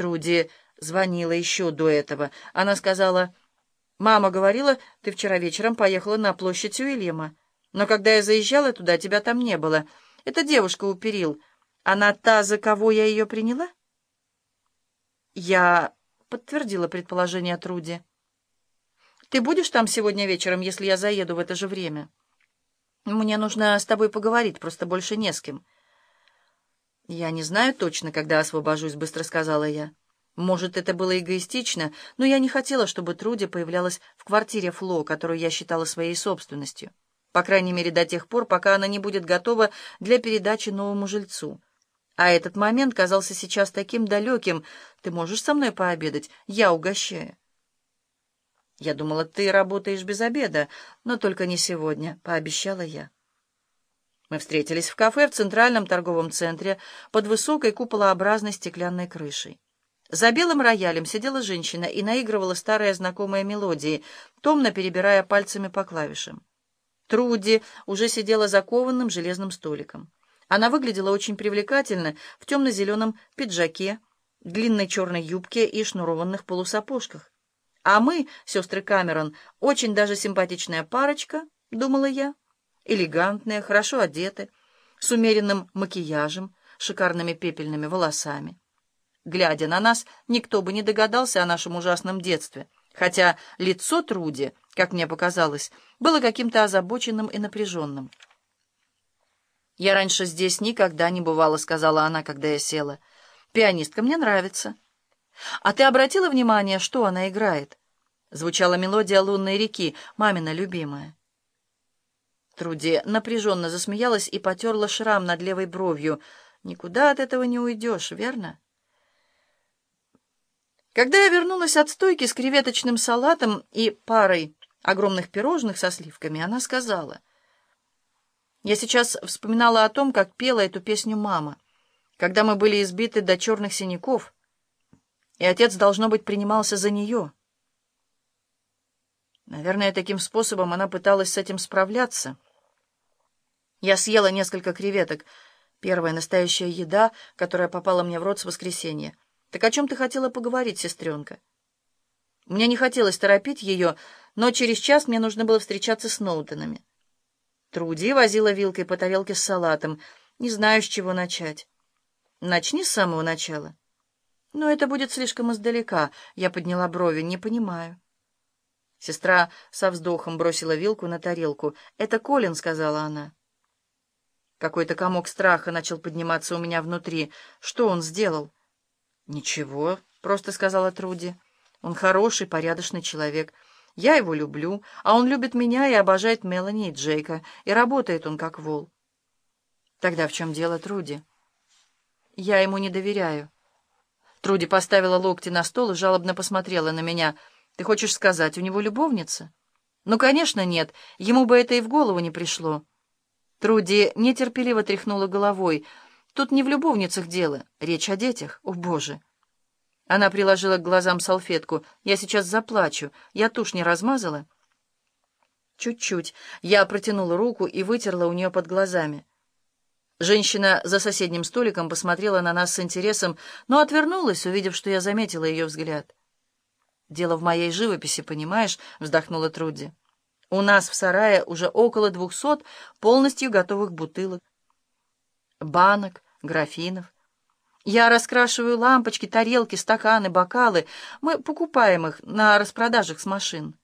Труди звонила еще до этого. Она сказала, «Мама говорила, ты вчера вечером поехала на площадь Уильяма, но когда я заезжала туда, тебя там не было. Эта девушка у перил. Она та, за кого я ее приняла?» Я подтвердила предположение Труди. «Ты будешь там сегодня вечером, если я заеду в это же время?» «Мне нужно с тобой поговорить, просто больше не с кем». «Я не знаю точно, когда освобожусь», — быстро сказала я. Может, это было эгоистично, но я не хотела, чтобы Труди появлялась в квартире Фло, которую я считала своей собственностью. По крайней мере, до тех пор, пока она не будет готова для передачи новому жильцу. А этот момент казался сейчас таким далеким. Ты можешь со мной пообедать? Я угощаю. Я думала, ты работаешь без обеда, но только не сегодня, пообещала я. Мы встретились в кафе в центральном торговом центре под высокой куполообразной стеклянной крышей. За белым роялем сидела женщина и наигрывала старые знакомые мелодии, томно перебирая пальцами по клавишам. Труди уже сидела за кованым железным столиком. Она выглядела очень привлекательно в темно-зеленом пиджаке, длинной черной юбке и шнурованных полусапожках. А мы, сестры Камерон, очень даже симпатичная парочка, думала я, элегантные, хорошо одеты, с умеренным макияжем, шикарными пепельными волосами. Глядя на нас, никто бы не догадался о нашем ужасном детстве, хотя лицо Труди, как мне показалось, было каким-то озабоченным и напряженным. «Я раньше здесь никогда не бывала», — сказала она, когда я села. «Пианистка мне нравится». «А ты обратила внимание, что она играет?» Звучала мелодия лунной реки, мамина любимая. Труди напряженно засмеялась и потерла шрам над левой бровью. «Никуда от этого не уйдешь, верно?» Когда я вернулась от стойки с креветочным салатом и парой огромных пирожных со сливками, она сказала. Я сейчас вспоминала о том, как пела эту песню мама, когда мы были избиты до черных синяков, и отец, должно быть, принимался за нее. Наверное, таким способом она пыталась с этим справляться. Я съела несколько креветок, первая настоящая еда, которая попала мне в рот с воскресенья. «Так о чем ты хотела поговорить, сестренка?» Мне не хотелось торопить ее, но через час мне нужно было встречаться с Ноутонами. Труди возила вилкой по тарелке с салатом. Не знаю, с чего начать. Начни с самого начала. Но это будет слишком издалека. Я подняла брови. Не понимаю. Сестра со вздохом бросила вилку на тарелку. «Это Колин», — сказала она. Какой-то комок страха начал подниматься у меня внутри. Что он сделал? «Ничего», — просто сказала Труди. «Он хороший, порядочный человек. Я его люблю, а он любит меня и обожает Мелани и Джейка, и работает он как вол». «Тогда в чем дело, Труди?» «Я ему не доверяю». Труди поставила локти на стол и жалобно посмотрела на меня. «Ты хочешь сказать, у него любовница?» «Ну, конечно, нет. Ему бы это и в голову не пришло». Труди нетерпеливо тряхнула головой. Тут не в любовницах дело, речь о детях. О, Боже!» Она приложила к глазам салфетку. «Я сейчас заплачу. Я тушь не размазала?» «Чуть-чуть». Я протянула руку и вытерла у нее под глазами. Женщина за соседним столиком посмотрела на нас с интересом, но отвернулась, увидев, что я заметила ее взгляд. «Дело в моей живописи, понимаешь?» — вздохнула Труди. «У нас в сарае уже около двухсот полностью готовых бутылок банок, графинов. Я раскрашиваю лампочки, тарелки, стаканы, бокалы. Мы покупаем их на распродажах с машин.